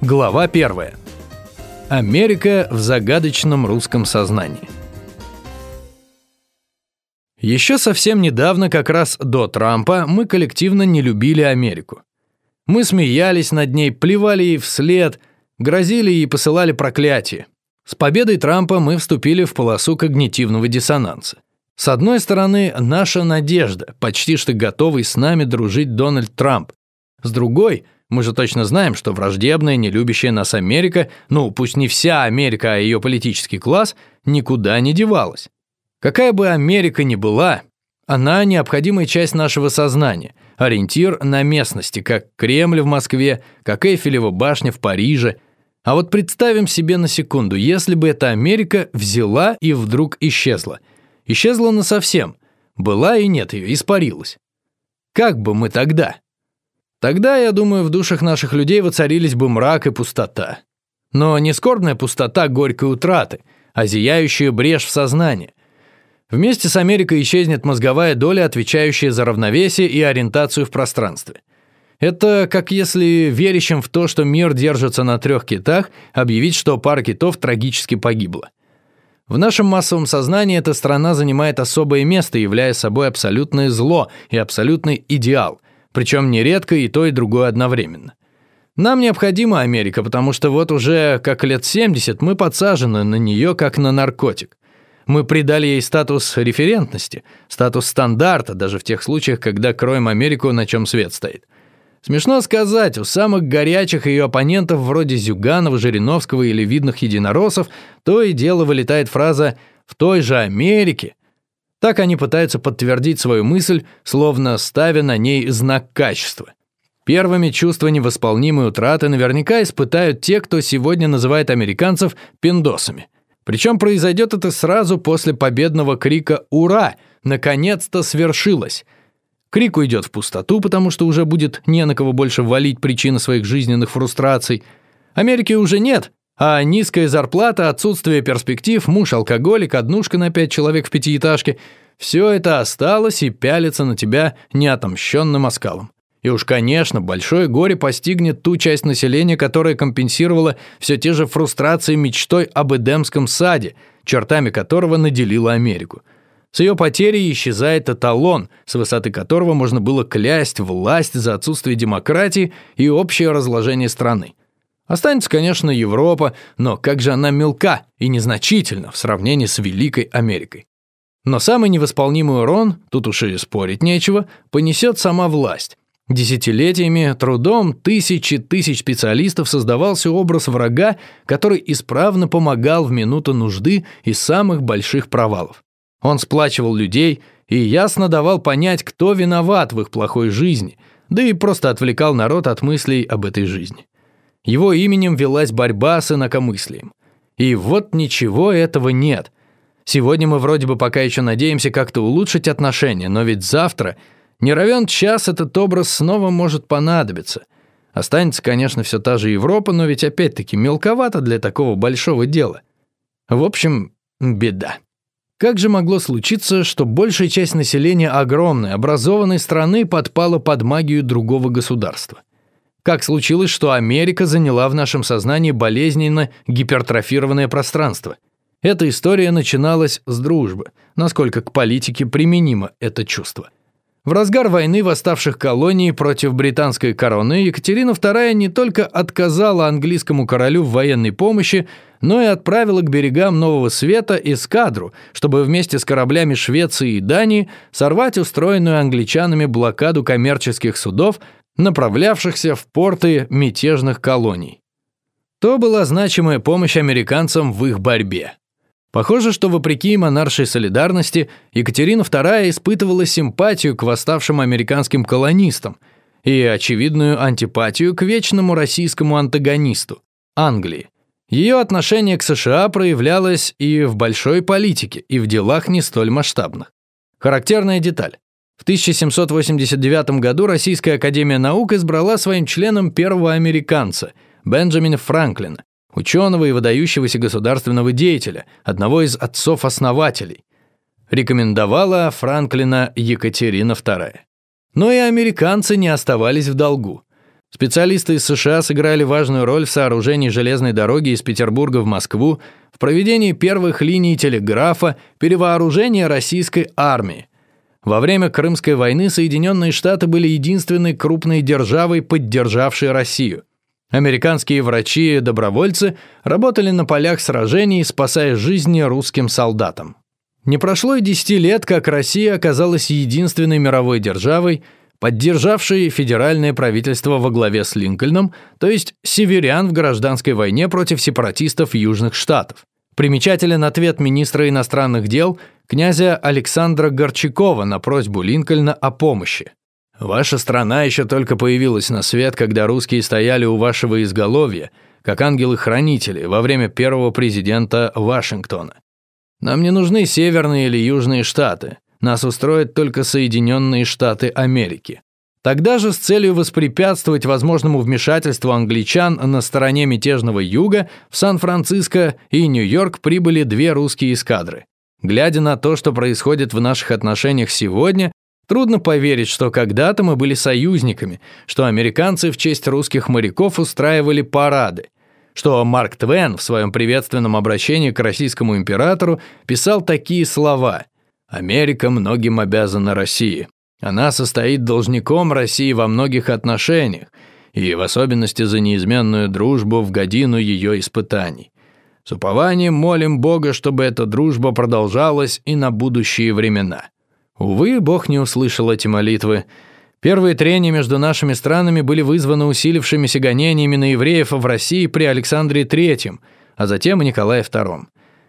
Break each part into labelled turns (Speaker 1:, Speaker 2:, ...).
Speaker 1: Глава 1. Америка в загадочном русском сознании. Еще совсем недавно, как раз до Трампа, мы коллективно не любили Америку. Мы смеялись над ней, плевали ей вслед, грозили и посылали проклятия. С победой Трампа мы вступили в полосу когнитивного диссонанса. С одной стороны, наша надежда, почти что готовый с нами дружить Дональд Трамп. С другой – мы же точно знаем, что враждебная, не любящая нас Америка, ну, пусть не вся Америка, а ее политический класс, никуда не девалась. Какая бы Америка ни была, она необходимая часть нашего сознания, ориентир на местности, как Кремль в Москве, как Эйфелева башня в Париже. А вот представим себе на секунду, если бы эта Америка взяла и вдруг исчезла. Исчезла насовсем. Была и нет ее, испарилась. Как бы мы тогда? Тогда, я думаю, в душах наших людей воцарились бы мрак и пустота. Но не скорбная пустота горькой утраты, а зияющая брешь в сознании. Вместе с Америкой исчезнет мозговая доля, отвечающая за равновесие и ориентацию в пространстве. Это как если верящим в то, что мир держится на трех китах, объявить, что пара китов трагически погибла. В нашем массовом сознании эта страна занимает особое место, являя собой абсолютное зло и абсолютный идеал – причем нередко и то, и другое одновременно. Нам необходима Америка, потому что вот уже как лет 70 мы подсажены на нее как на наркотик. Мы придали ей статус референтности, статус стандарта, даже в тех случаях, когда кроем Америку, на чем свет стоит. Смешно сказать, у самых горячих ее оппонентов вроде Зюганова, Жириновского или видных единороссов то и дело вылетает фраза «в той же Америке», так они пытаются подтвердить свою мысль, словно ставя на ней знак качества. Первыми чувство невосполнимой утраты наверняка испытают те, кто сегодня называет американцев пиндосами. Причем произойдет это сразу после победного крика «Ура! Наконец-то свершилось!» Крик уйдет в пустоту, потому что уже будет не на кого больше валить причины своих жизненных фрустраций. Америки уже нет, а низкая зарплата, отсутствие перспектив, муж-алкоголик, однушка на пять человек в пятиэтажке – все это осталось и пялится на тебя неотомщенным оскалом. И уж, конечно, большое горе постигнет ту часть населения, которая компенсировала все те же фрустрации мечтой об Эдемском саде, чертами которого наделила Америку. С ее потерей исчезает эталон, с высоты которого можно было клясть власть за отсутствие демократии и общее разложение страны. Останется, конечно, Европа, но как же она мелка и незначительна в сравнении с Великой Америкой. Но самый невосполнимый урон, тут уж и спорить нечего, понесет сама власть. Десятилетиями трудом тысячи тысяч специалистов создавался образ врага, который исправно помогал в минуту нужды и самых больших провалов. Он сплачивал людей и ясно давал понять, кто виноват в их плохой жизни, да и просто отвлекал народ от мыслей об этой жизни. Его именем велась борьба с инакомыслием. И вот ничего этого нет. Сегодня мы вроде бы пока еще надеемся как-то улучшить отношения, но ведь завтра, не равен час, этот образ снова может понадобиться. Останется, конечно, все та же Европа, но ведь опять-таки мелковато для такого большого дела. В общем, беда. Как же могло случиться, что большая часть населения огромной, образованной страны подпала под магию другого государства? Как случилось, что Америка заняла в нашем сознании болезненно гипертрофированное пространство? Эта история начиналась с дружбы, насколько к политике применимо это чувство. В разгар войны восставших колоний против британской короны Екатерина II не только отказала английскому королю в военной помощи, но и отправила к берегам Нового Света эскадру, чтобы вместе с кораблями Швеции и Дании сорвать устроенную англичанами блокаду коммерческих судов направлявшихся в порты мятежных колоний. То была значимая помощь американцам в их борьбе. Похоже, что вопреки монаршей солидарности Екатерина II испытывала симпатию к восставшим американским колонистам и очевидную антипатию к вечному российскому антагонисту – Англии. Ее отношение к США проявлялось и в большой политике, и в делах не столь масштабных. Характерная деталь. В 1789 году Российская Академия Наук избрала своим членом первого американца, Бенджамина Франклина, ученого и выдающегося государственного деятеля, одного из отцов-основателей. Рекомендовала Франклина Екатерина II. Но и американцы не оставались в долгу. Специалисты из США сыграли важную роль в сооружении железной дороги из Петербурга в Москву, в проведении первых линий телеграфа, перевооружении российской армии. Во время Крымской войны Соединенные Штаты были единственной крупной державой, поддержавшей Россию. Американские врачи и добровольцы работали на полях сражений, спасая жизни русским солдатам. Не прошло и десяти лет, как Россия оказалась единственной мировой державой, поддержавшей федеральное правительство во главе с Линкольном, то есть северян в гражданской войне против сепаратистов Южных Штатов. Примечателен ответ министра иностранных дел князя Александра Горчакова на просьбу Линкольна о помощи. «Ваша страна еще только появилась на свет, когда русские стояли у вашего изголовья, как ангелы-хранители во время первого президента Вашингтона. Нам не нужны северные или южные штаты. Нас устроят только Соединенные Штаты Америки. Тогда же с целью воспрепятствовать возможному вмешательству англичан на стороне мятежного юга в Сан-Франциско и Нью-Йорк прибыли две русские эскадры. Глядя на то, что происходит в наших отношениях сегодня, трудно поверить, что когда-то мы были союзниками, что американцы в честь русских моряков устраивали парады, что Марк Твен в своем приветственном обращении к российскому императору писал такие слова «Америка многим обязана России. Она состоит должником России во многих отношениях, и в особенности за неизменную дружбу в годину ее испытаний. С упованием молим Бога, чтобы эта дружба продолжалась и на будущие времена». Увы, Бог не услышал эти молитвы. Первые трения между нашими странами были вызваны усилившимися гонениями на евреев в России при Александре III, а затем и Николае II.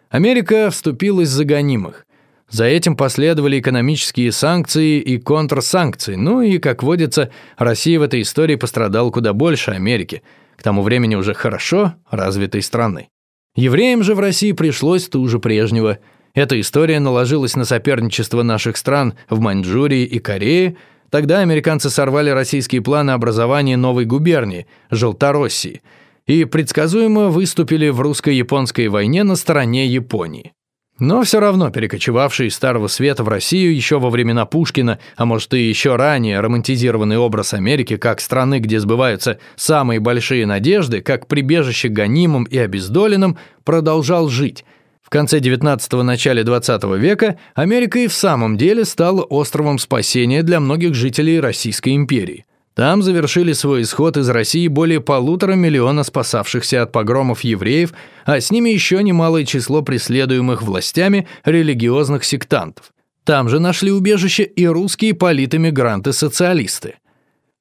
Speaker 1: Америка вступилась за гонимых. За этим последовали экономические санкции и контрсанкции, ну и, как водится, Россия в этой истории пострадала куда больше Америки, к тому времени уже хорошо развитой страны. Евреям же в России пришлось туже прежнего. Эта история наложилась на соперничество наших стран в Маньчжурии и Корее – Тогда американцы сорвали российские планы образования новой губернии – Желтороссии и предсказуемо выступили в русско-японской войне на стороне Японии. Но все равно перекочевавший из Старого Света в Россию еще во времена Пушкина, а может и еще ранее, романтизированный образ Америки как страны, где сбываются самые большие надежды, как прибежище гонимым и обездоленным, продолжал жить – в конце 19-го, начале 20 века Америка и в самом деле стала островом спасения для многих жителей Российской империи. Там завершили свой исход из России более полутора миллиона спасавшихся от погромов евреев, а с ними еще немалое число преследуемых властями религиозных сектантов. Там же нашли убежище и русские политэмигранты-социалисты.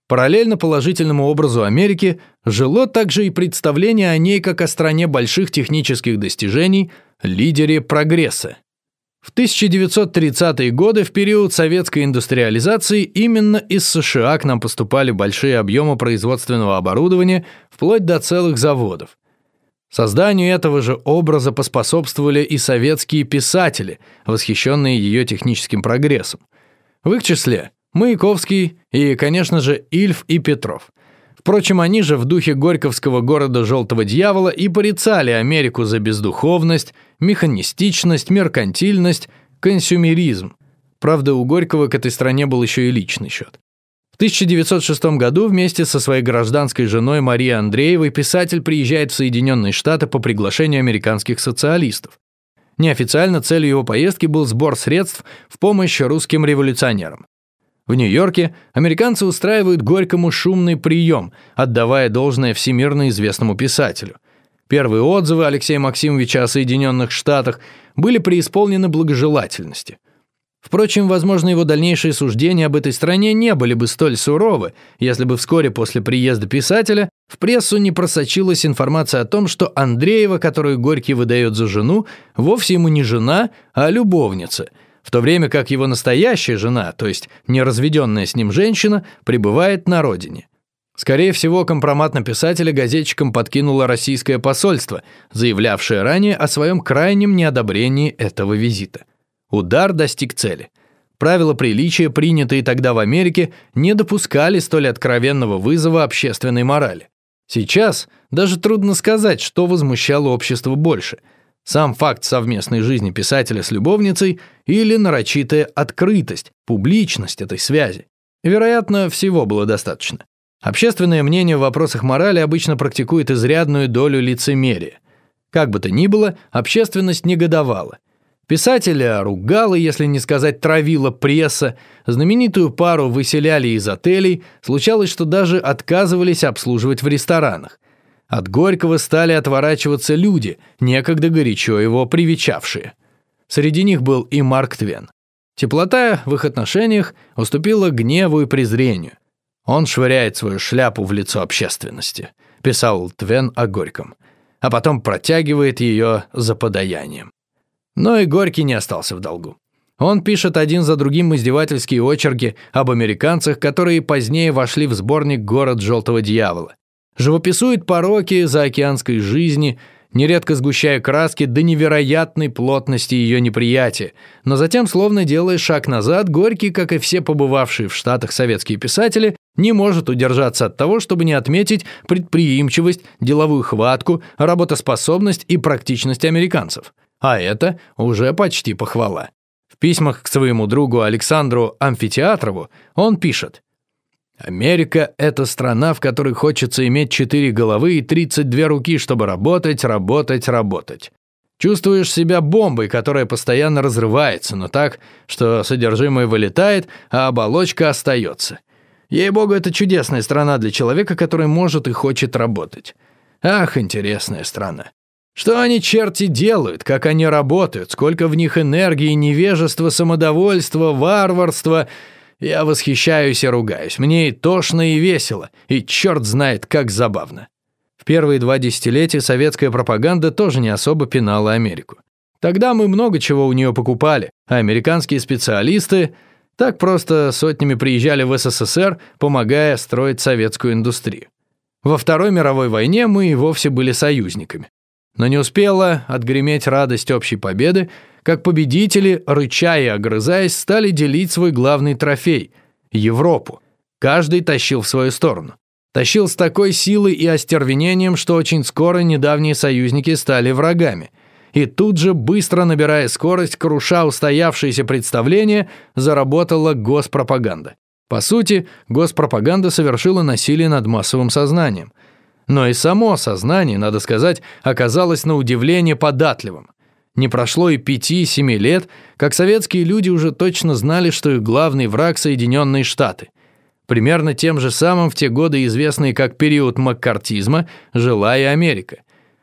Speaker 1: Параллельно положительному образу Америки жило также и представление о ней как о стране больших технических достижений – лидере прогресса. В 1930-е годы, в период советской индустриализации, именно из США к нам поступали большие объемы производственного оборудования, вплоть до целых заводов. Созданию этого же образа поспособствовали и советские писатели, восхищенные ее техническим прогрессом. В их числе Маяковский и, конечно же, Ильф и Петров. Впрочем, они же в духе горьковского города Желтого Дьявола и порицали Америку за бездуховность, механистичность, меркантильность, консюмеризм. Правда, у Горького к этой стране был еще и личный счет. В 1906 году вместе со своей гражданской женой Марией Андреевой писатель приезжает в Соединенные Штаты по приглашению американских социалистов. Неофициально целью его поездки был сбор средств в помощь русским революционерам. В Нью-Йорке американцы устраивают Горькому шумный прием, отдавая должное всемирно известному писателю. Первые отзывы Алексея Максимовича о Соединенных Штатах были преисполнены благожелательности. Впрочем, возможно, его дальнейшие суждения об этой стране не были бы столь суровы, если бы вскоре после приезда писателя в прессу не просочилась информация о том, что Андреева, которую Горький выдает за жену, вовсе ему не жена, а любовница – в то время как его настоящая жена, то есть неразведенная с ним женщина, пребывает на родине. Скорее всего, компромат на писателя газетчикам подкинуло российское посольство, заявлявшее ранее о своем крайнем неодобрении этого визита. Удар достиг цели. Правила приличия, принятые тогда в Америке, не допускали столь откровенного вызова общественной морали. Сейчас даже трудно сказать, что возмущало общество больше – сам факт совместной жизни писателя с любовницей или нарочитая открытость, публичность этой связи. Вероятно, всего было достаточно. Общественное мнение в вопросах морали обычно практикует изрядную долю лицемерия. Как бы то ни было, общественность негодовала. Писателя ругала, если не сказать травила пресса, знаменитую пару выселяли из отелей, случалось, что даже отказывались обслуживать в ресторанах. От Горького стали отворачиваться люди, некогда горячо его привечавшие. Среди них был и Марк Твен. Теплота в их отношениях уступила гневу и презрению. Он швыряет свою шляпу в лицо общественности, писал Твен о Горьком, а потом протягивает ее за подаянием. Но и Горький не остался в долгу. Он пишет один за другим издевательские очерки об американцах, которые позднее вошли в сборник «Город желтого дьявола». Живописует пороки заокеанской жизни, нередко сгущая краски до невероятной плотности ее неприятия, но затем, словно делая шаг назад, Горький, как и все побывавшие в Штатах советские писатели, не может удержаться от того, чтобы не отметить предприимчивость, деловую хватку, работоспособность и практичность американцев – а это уже почти похвала. В письмах к своему другу Александру Амфитеатрову он пишет «Америка – это страна, в которой хочется иметь четыре головы и 32 руки, чтобы работать, работать, работать. Чувствуешь себя бомбой, которая постоянно разрывается, но так, что содержимое вылетает, а оболочка остается. Ей-богу, это чудесная страна для человека, который может и хочет работать. Ах, интересная страна. Что они, черти, делают, как они работают, сколько в них энергии, невежества, самодовольства, варварства. Я восхищаюсь и ругаюсь. Мне и тошно, и весело, и черт знает, как забавно. В первые два десятилетия советская пропаганда тоже не особо пинала Америку. Тогда мы много чего у нее покупали, а американские специалисты так просто сотнями приезжали в СССР, помогая строить советскую индустрию. Во Второй мировой войне мы и вовсе были союзниками. Но не успела отгреметь радость общей победы, как победители, рыча и огрызаясь, стали делить свой главный трофей – Европу. Каждый тащил в свою сторону. Тащил с такой силой и остервенением, что очень скоро недавние союзники стали врагами. И тут же, быстро набирая скорость, круша устоявшиеся представления, заработала госпропаганда. По сути, госпропаганда совершила насилие над массовым сознанием – но и само сознание, надо сказать, оказалось на удивление податливым. Не прошло и пяти-семи лет, как советские люди уже точно знали, что их главный враг – Соединенные Штаты. Примерно тем же самым в те годы известные как период маккартизма жила и Америка.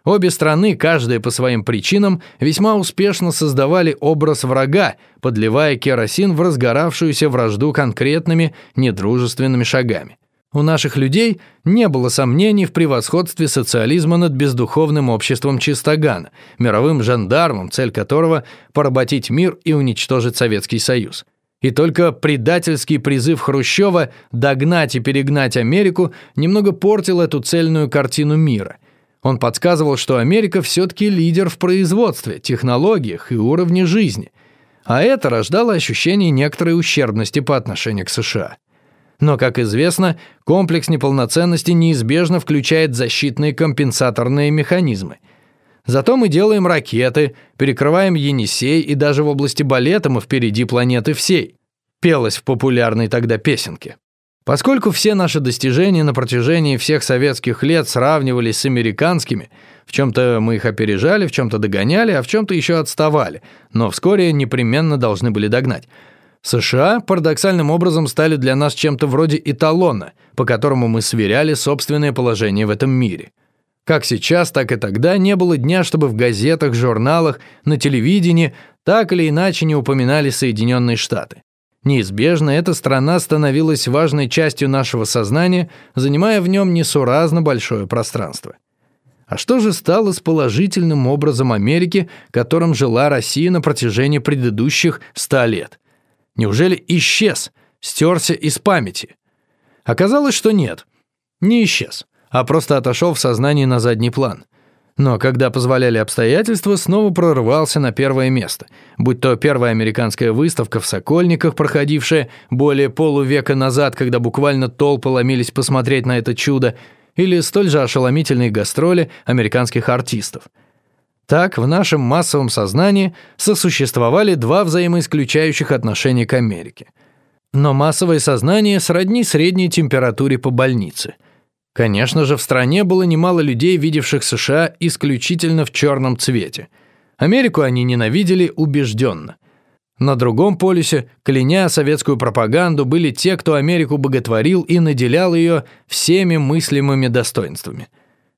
Speaker 1: Обе страны, каждая по своим причинам, весьма успешно создавали образ врага, подливая керосин в разгоравшуюся вражду конкретными недружественными шагами. У наших людей не было сомнений в превосходстве социализма над бездуховным обществом Чистогана, мировым жандармом, цель которого – поработить мир и уничтожить Советский Союз. И только предательский призыв Хрущева догнать и перегнать Америку немного портил эту цельную картину мира. Он подсказывал, что Америка все-таки лидер в производстве, технологиях и уровне жизни. А это рождало ощущение некоторой ущербности по отношению к США. Но, как известно, комплекс неполноценности неизбежно включает защитные компенсаторные механизмы. Зато мы делаем ракеты, перекрываем Енисей, и даже в области балета мы впереди планеты всей. Пелось в популярной тогда песенке. Поскольку все наши достижения на протяжении всех советских лет сравнивались с американскими, в чем-то мы их опережали, в чем-то догоняли, а в чем-то еще отставали, но вскоре непременно должны были догнать – США парадоксальным образом стали для нас чем-то вроде эталона, по которому мы сверяли собственное положение в этом мире. Как сейчас, так и тогда не было дня, чтобы в газетах, журналах, на телевидении так или иначе не упоминали Соединенные Штаты. Неизбежно эта страна становилась важной частью нашего сознания, занимая в нем несуразно большое пространство. А что же стало с положительным образом Америки, которым жила Россия на протяжении предыдущих ста лет – Неужели исчез, стерся из памяти? Оказалось, что нет. Не исчез, а просто отошел в сознании на задний план. Но когда позволяли обстоятельства, снова прорвался на первое место, будь то первая американская выставка в Сокольниках, проходившая более полувека назад, когда буквально толпы ломились посмотреть на это чудо, или столь же ошеломительные гастроли американских артистов – так, в нашем массовом сознании сосуществовали два взаимоисключающих отношения к Америке. Но массовое сознание сродни средней температуре по больнице. Конечно же, в стране было немало людей, видевших США исключительно в черном цвете. Америку они ненавидели убежденно. На другом полюсе, кляня советскую пропаганду, были те, кто Америку боготворил и наделял ее всеми мыслимыми достоинствами.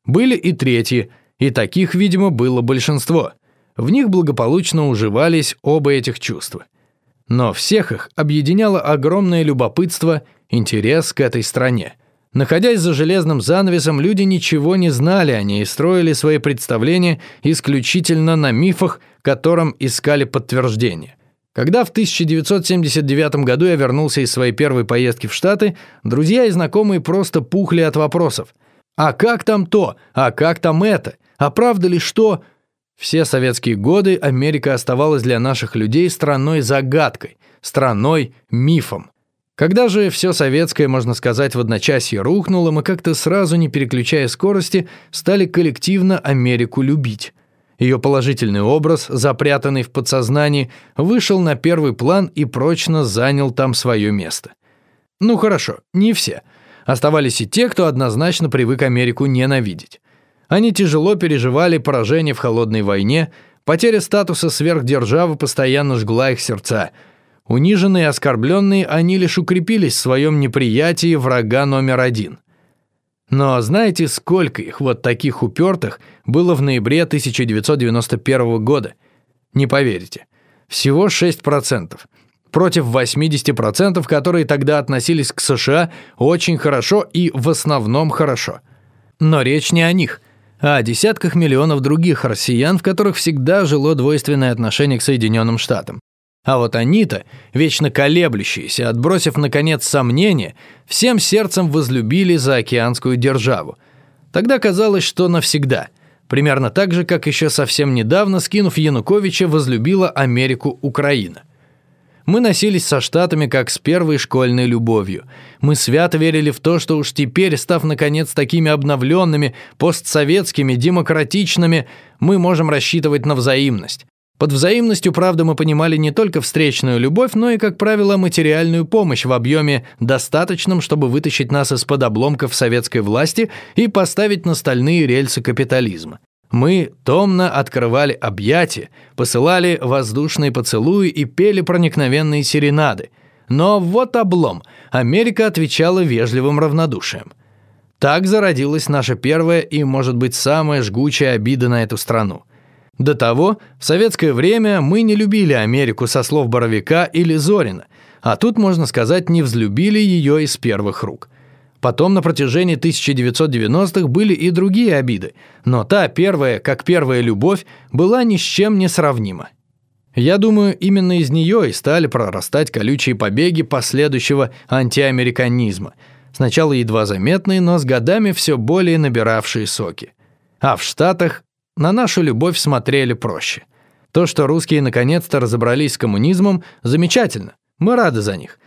Speaker 1: Были и третьи, и таких, видимо, было большинство. В них благополучно уживались оба этих чувства. Но всех их объединяло огромное любопытство, интерес к этой стране. Находясь за железным занавесом, люди ничего не знали о ней и строили свои представления исключительно на мифах, которым искали подтверждение. Когда в 1979 году я вернулся из своей первой поездки в Штаты, друзья и знакомые просто пухли от вопросов. А как там то? А как там это? А правда ли что? Все советские годы Америка оставалась для наших людей страной-загадкой, страной-мифом. Когда же все советское, можно сказать, в одночасье рухнуло, мы как-то сразу, не переключая скорости, стали коллективно Америку любить. Ее положительный образ, запрятанный в подсознании, вышел на первый план и прочно занял там свое место. Ну хорошо, не все. Оставались и те, кто однозначно привык Америку ненавидеть. Они тяжело переживали поражение в холодной войне, потеря статуса сверхдержавы постоянно жгла их сердца. Униженные и оскорбленные, они лишь укрепились в своем неприятии врага номер один. Но знаете, сколько их, вот таких упертых, было в ноябре 1991 года? Не поверите. Всего 6%. Против 80%, которые тогда относились к США очень хорошо и в основном хорошо. Но речь не о них, а о десятках миллионов других россиян, в которых всегда жило двойственное отношение к Соединенным Штатам. А вот они-то, вечно колеблющиеся, отбросив, наконец, сомнения, всем сердцем возлюбили заокеанскую державу. Тогда казалось, что навсегда. Примерно так же, как еще совсем недавно, скинув Януковича, возлюбила Америку Украина. Мы носились со Штатами как с первой школьной любовью. Мы свято верили в то, что уж теперь, став наконец такими обновленными, постсоветскими, демократичными, мы можем рассчитывать на взаимность. Под взаимностью, правда, мы понимали не только встречную любовь, но и, как правило, материальную помощь в объеме достаточном, чтобы вытащить нас из-под обломков советской власти и поставить на стальные рельсы капитализма. Мы томно открывали объятия, посылали воздушные поцелуи и пели проникновенные серенады. Но вот облом. Америка отвечала вежливым равнодушием. Так зародилась наша первая и, может быть, самая жгучая обида на эту страну. До того, в советское время мы не любили Америку со слов Боровика или Зорина, а тут, можно сказать, не взлюбили ее из первых рук. Потом на протяжении 1990-х были и другие обиды, но та первая, как первая любовь, была ни с чем не сравнима. Я думаю, именно из нее и стали прорастать колючие побеги последующего антиамериканизма, сначала едва заметные, но с годами все более набиравшие соки. А в Штатах на нашу любовь смотрели проще. То, что русские наконец-то разобрались с коммунизмом, замечательно. Мы рады за них.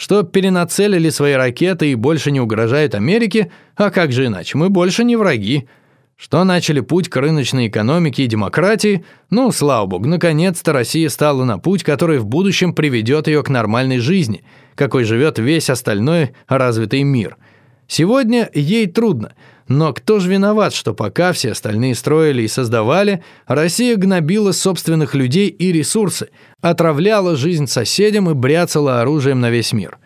Speaker 1: Что перенацелили свои ракеты и больше не угрожают Америке, а как же иначе, мы больше не враги. Что начали путь к рыночной экономике и демократии, ну, слава богу, наконец-то Россия стала на путь, который в будущем приведет ее к нормальной жизни, какой живет весь остальной развитый мир. Сегодня ей трудно – но кто же виноват, что пока все остальные строили и создавали, Россия гнобила собственных людей и ресурсы, отравляла жизнь соседям и бряцала оружием на весь мир?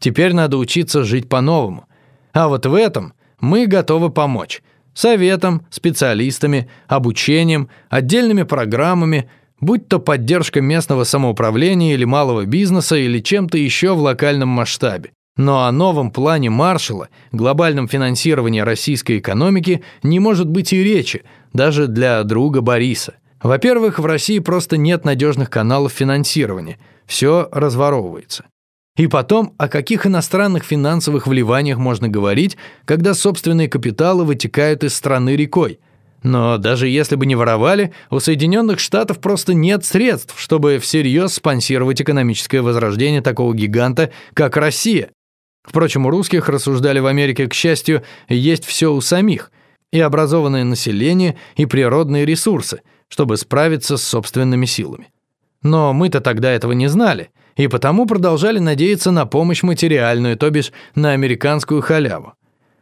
Speaker 1: Теперь надо учиться жить по-новому. А вот в этом мы готовы помочь. Советом, специалистами, обучением, отдельными программами, будь то поддержка местного самоуправления или малого бизнеса или чем-то еще в локальном масштабе. Но о новом плане Маршалла, глобальном финансировании российской экономики не может быть и речи, даже для друга Бориса. Во-первых, в России просто нет надежных каналов финансирования, все разворовывается. И потом, о каких иностранных финансовых вливаниях можно говорить, когда собственные капиталы вытекают из страны рекой? Но даже если бы не воровали, у Соединенных Штатов просто нет средств, чтобы всерьез спонсировать экономическое возрождение такого гиганта, как Россия. Впрочем, у русских, рассуждали в Америке, к счастью, есть все у самих, и образованное население, и природные ресурсы, чтобы справиться с собственными силами. Но мы-то тогда этого не знали, и потому продолжали надеяться на помощь материальную, то бишь на американскую халяву.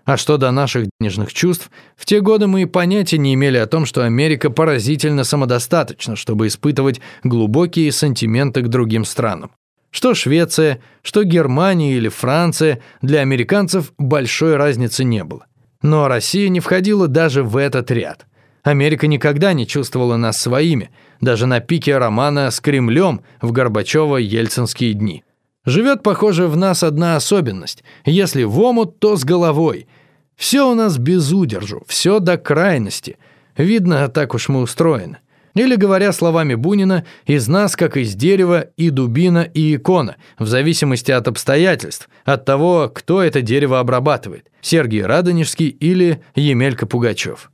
Speaker 1: А что до наших денежных чувств, в те годы мы и понятия не имели о том, что Америка поразительно самодостаточна, чтобы испытывать глубокие сантименты к другим странам. Что Швеция, что Германия или Франция, для американцев большой разницы не было. Но Россия не входила даже в этот ряд. Америка никогда не чувствовала нас своими, даже на пике романа с Кремлем в Горбачево-Ельцинские дни. Живет, похоже, в нас одна особенность. Если в омут, то с головой. Все у нас без удержу, все до крайности. Видно, так уж мы устроены. Или, говоря словами Бунина, из нас, как из дерева, и дубина, и икона, в зависимости от обстоятельств, от того, кто это дерево обрабатывает, Сергей Радонежский или Емелька Пугачев.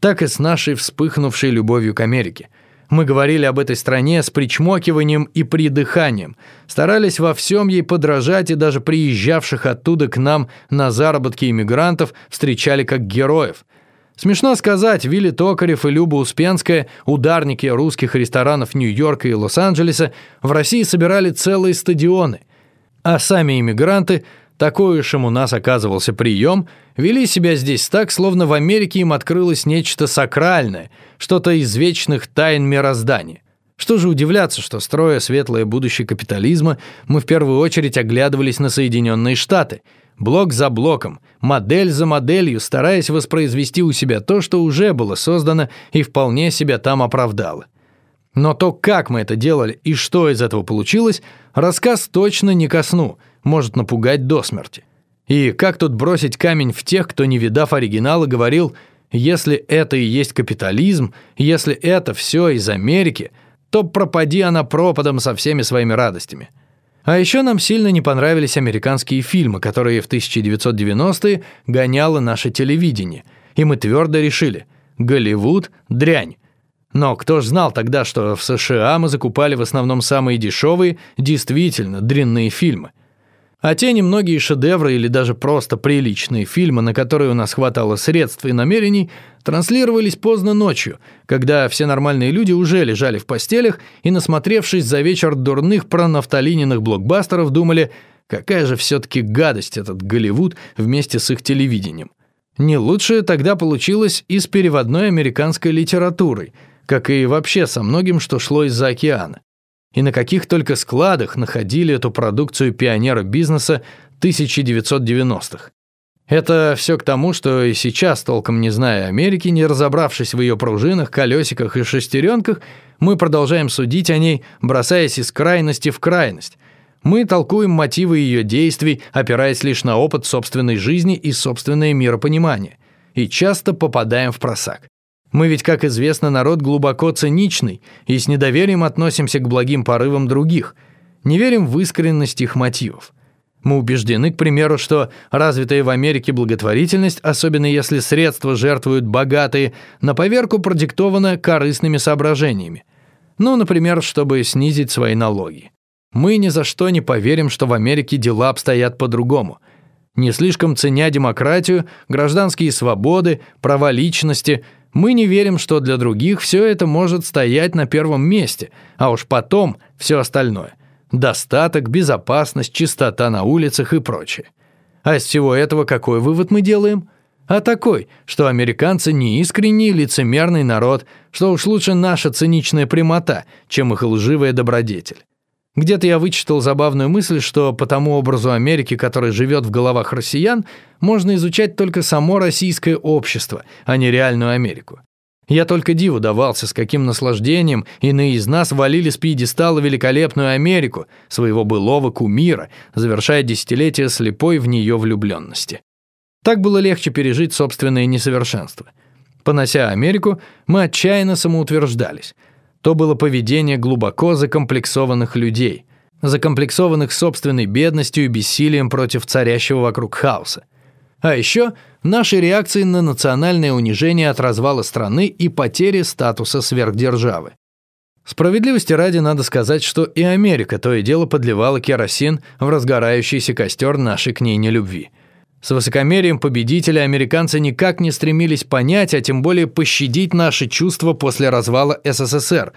Speaker 1: Так и с нашей вспыхнувшей любовью к Америке – мы говорили об этой стране с причмокиванием и придыханием, старались во всем ей подражать и даже приезжавших оттуда к нам на заработки иммигрантов встречали как героев. Смешно сказать, Вилли Токарев и Люба Успенская, ударники русских ресторанов Нью-Йорка и Лос-Анджелеса, в России собирали целые стадионы. А сами иммигранты такой уж им у нас оказывался прием, вели себя здесь так, словно в Америке им открылось нечто сакральное, что-то из вечных тайн мироздания. Что же удивляться, что, строя светлое будущее капитализма, мы в первую очередь оглядывались на Соединенные Штаты, блок за блоком, модель за моделью, стараясь воспроизвести у себя то, что уже было создано и вполне себя там оправдало. Но то, как мы это делали и что из этого получилось, рассказ точно не ко может напугать до смерти. И как тут бросить камень в тех, кто, не видав оригинала, говорил, если это и есть капитализм, если это все из Америки, то пропади она пропадом со всеми своими радостями. А еще нам сильно не понравились американские фильмы, которые в 1990-е гоняло наше телевидение, и мы твердо решили – Голливуд – дрянь. Но кто ж знал тогда, что в США мы закупали в основном самые дешевые, действительно дрянные фильмы – а те немногие шедевры или даже просто приличные фильмы, на которые у нас хватало средств и намерений, транслировались поздно ночью, когда все нормальные люди уже лежали в постелях и, насмотревшись за вечер дурных пронафталиненных блокбастеров, думали, какая же все-таки гадость этот Голливуд вместе с их телевидением. Не лучшее тогда получилось и с переводной американской литературой, как и вообще со многим, что шло из-за океана и на каких только складах находили эту продукцию пионера бизнеса 1990-х. Это все к тому, что и сейчас, толком не зная Америки, не разобравшись в ее пружинах, колесиках и шестеренках, мы продолжаем судить о ней, бросаясь из крайности в крайность. Мы толкуем мотивы ее действий, опираясь лишь на опыт собственной жизни и собственное миропонимание, и часто попадаем в просак. Мы ведь, как известно, народ глубоко циничный и с недоверием относимся к благим порывам других, не верим в искренность их мотивов. Мы убеждены, к примеру, что развитая в Америке благотворительность, особенно если средства жертвуют богатые, на поверку продиктована корыстными соображениями. Ну, например, чтобы снизить свои налоги. Мы ни за что не поверим, что в Америке дела обстоят по-другому. Не слишком ценя демократию, гражданские свободы, права личности – мы не верим, что для других все это может стоять на первом месте, а уж потом все остальное. Достаток, безопасность, чистота на улицах и прочее. А из всего этого какой вывод мы делаем? А такой, что американцы не искренний лицемерный народ, что уж лучше наша циничная прямота, чем их лживая добродетель. Где-то я вычитал забавную мысль, что по тому образу Америки, который живет в головах россиян, можно изучать только само российское общество, а не реальную Америку. Я только диву давался, с каким наслаждением иные из нас валили с пьедестала великолепную Америку, своего былого кумира, завершая десятилетия слепой в нее влюбленности. Так было легче пережить собственное несовершенство. Понося Америку, мы отчаянно самоутверждались – то было поведение глубоко закомплексованных людей, закомплексованных собственной бедностью и бессилием против царящего вокруг хаоса. А еще наши реакции на национальное унижение от развала страны и потери статуса сверхдержавы. Справедливости ради надо сказать, что и Америка то и дело подливала керосин в разгорающийся костер нашей к ней нелюбви – с высокомерием победителя американцы никак не стремились понять, а тем более пощадить наши чувства после развала СССР.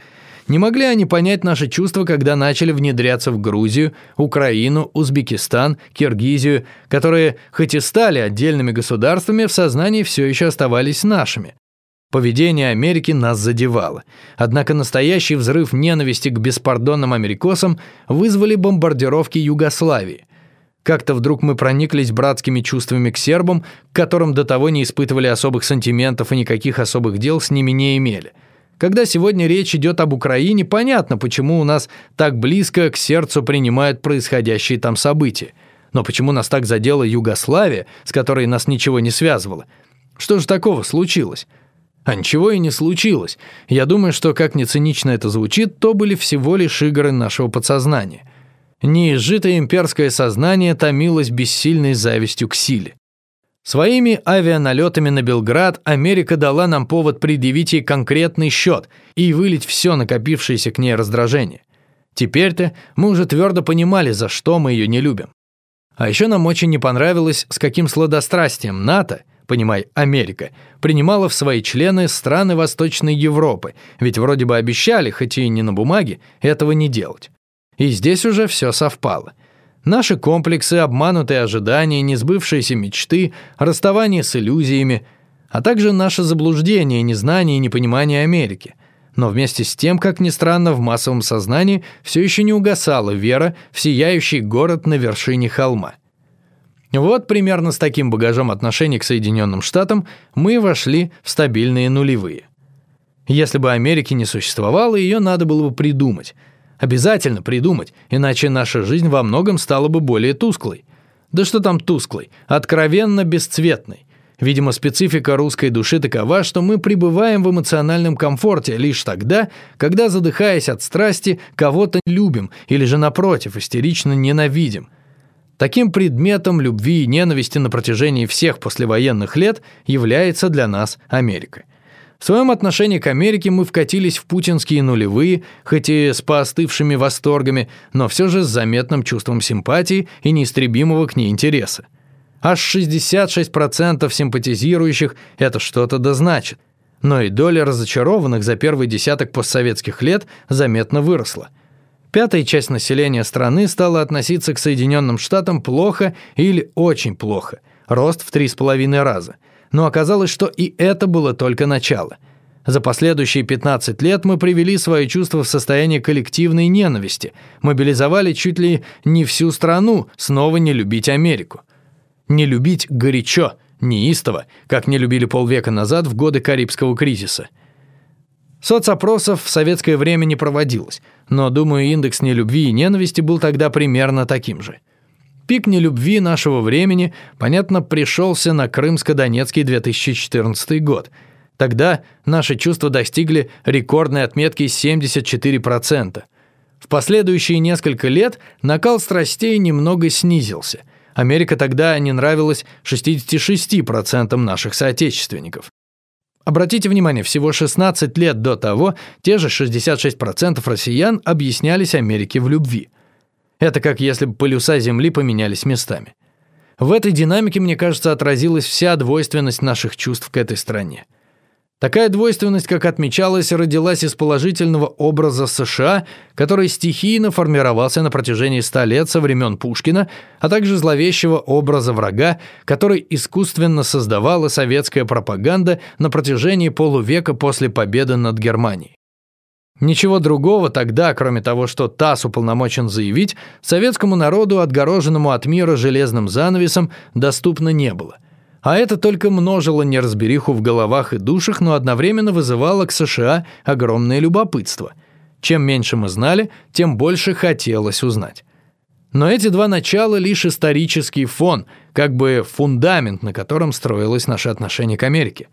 Speaker 1: Не могли они понять наши чувства, когда начали внедряться в Грузию, Украину, Узбекистан, Киргизию, которые, хоть и стали отдельными государствами, в сознании все еще оставались нашими. Поведение Америки нас задевало. Однако настоящий взрыв ненависти к беспардонным америкосам вызвали бомбардировки Югославии. Как-то вдруг мы прониклись братскими чувствами к сербам, которым до того не испытывали особых сантиментов и никаких особых дел с ними не имели. Когда сегодня речь идет об Украине, понятно, почему у нас так близко к сердцу принимают происходящие там события. Но почему нас так задела Югославия, с которой нас ничего не связывало? Что же такого случилось? А ничего и не случилось. Я думаю, что, как ни цинично это звучит, то были всего лишь игры нашего подсознания. Неизжитое имперское сознание томилось бессильной завистью к силе. Своими авианалетами на Белград Америка дала нам повод предъявить ей конкретный счет и вылить все накопившееся к ней раздражение. Теперь-то мы уже твердо понимали, за что мы ее не любим. А еще нам очень не понравилось, с каким сладострастием НАТО – понимай, Америка, принимала в свои члены страны Восточной Европы, ведь вроде бы обещали, хоть и не на бумаге, этого не делать. И здесь уже все совпало. Наши комплексы, обманутые ожидания, несбывшиеся мечты, расставание с иллюзиями, а также наше заблуждение, незнание и непонимание Америки. Но вместе с тем, как ни странно, в массовом сознании все еще не угасала вера в сияющий город на вершине холма. Вот примерно с таким багажом отношений к Соединенным Штатам мы вошли в стабильные нулевые. Если бы Америки не существовало, ее надо было бы придумать. Обязательно придумать, иначе наша жизнь во многом стала бы более тусклой. Да что там тусклой, откровенно бесцветной. Видимо, специфика русской души такова, что мы пребываем в эмоциональном комфорте лишь тогда, когда, задыхаясь от страсти, кого-то любим или же, напротив, истерично ненавидим – Таким предметом любви и ненависти на протяжении всех послевоенных лет является для нас Америка. В своем отношении к Америке мы вкатились в путинские нулевые, хоть и с поостывшими восторгами, но все же с заметным чувством симпатии и неистребимого к ней интереса. Аж 66% симпатизирующих это что-то да значит. Но и доля разочарованных за первый десяток постсоветских лет заметно выросла – Пятая часть населения страны стала относиться к Соединенным Штатам плохо или очень плохо, рост в 3,5 раза. Но оказалось, что и это было только начало. За последующие 15 лет мы привели свои чувства в состояние коллективной ненависти, мобилизовали чуть ли не всю страну снова не любить Америку. Не любить горячо, неистово, как не любили полвека назад в годы Карибского кризиса – Соцопросов в советское время не проводилось, но, думаю, индекс нелюбви и ненависти был тогда примерно таким же. Пик нелюбви нашего времени, понятно, пришелся на Крымско-Донецкий 2014 год. Тогда наши чувства достигли рекордной отметки 74%. В последующие несколько лет накал страстей немного снизился. Америка тогда не нравилась 66% наших соотечественников. Обратите внимание, всего 16 лет до того те же 66% россиян объяснялись Америке в любви. Это как если бы полюса Земли поменялись местами. В этой динамике, мне кажется, отразилась вся двойственность наших чувств к этой стране. Такая двойственность, как отмечалось, родилась из положительного образа США, который стихийно формировался на протяжении ста лет со времен Пушкина, а также зловещего образа врага, который искусственно создавала советская пропаганда на протяжении полувека после победы над Германией. Ничего другого тогда, кроме того, что ТАСС уполномочен заявить, советскому народу, отгороженному от мира железным занавесом, доступно не было. А это только множило неразбериху в головах и душах, но одновременно вызывало к США огромное любопытство. Чем меньше мы знали, тем больше хотелось узнать. Но эти два начала лишь исторический фон, как бы фундамент, на котором строилось наше отношение к Америке.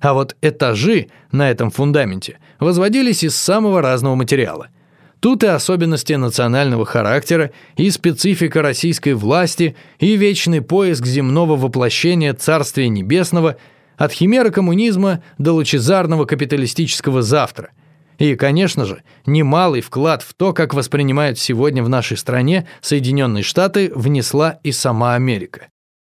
Speaker 1: А вот этажи на этом фундаменте возводились из самого разного материала – Тут и особенности национального характера, и специфика российской власти, и вечный поиск земного воплощения Царствия Небесного, от химеры коммунизма до лучезарного капиталистического завтра. И, конечно же, немалый вклад в то, как воспринимают сегодня в нашей стране Соединенные Штаты, внесла и сама Америка.